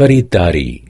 خریداری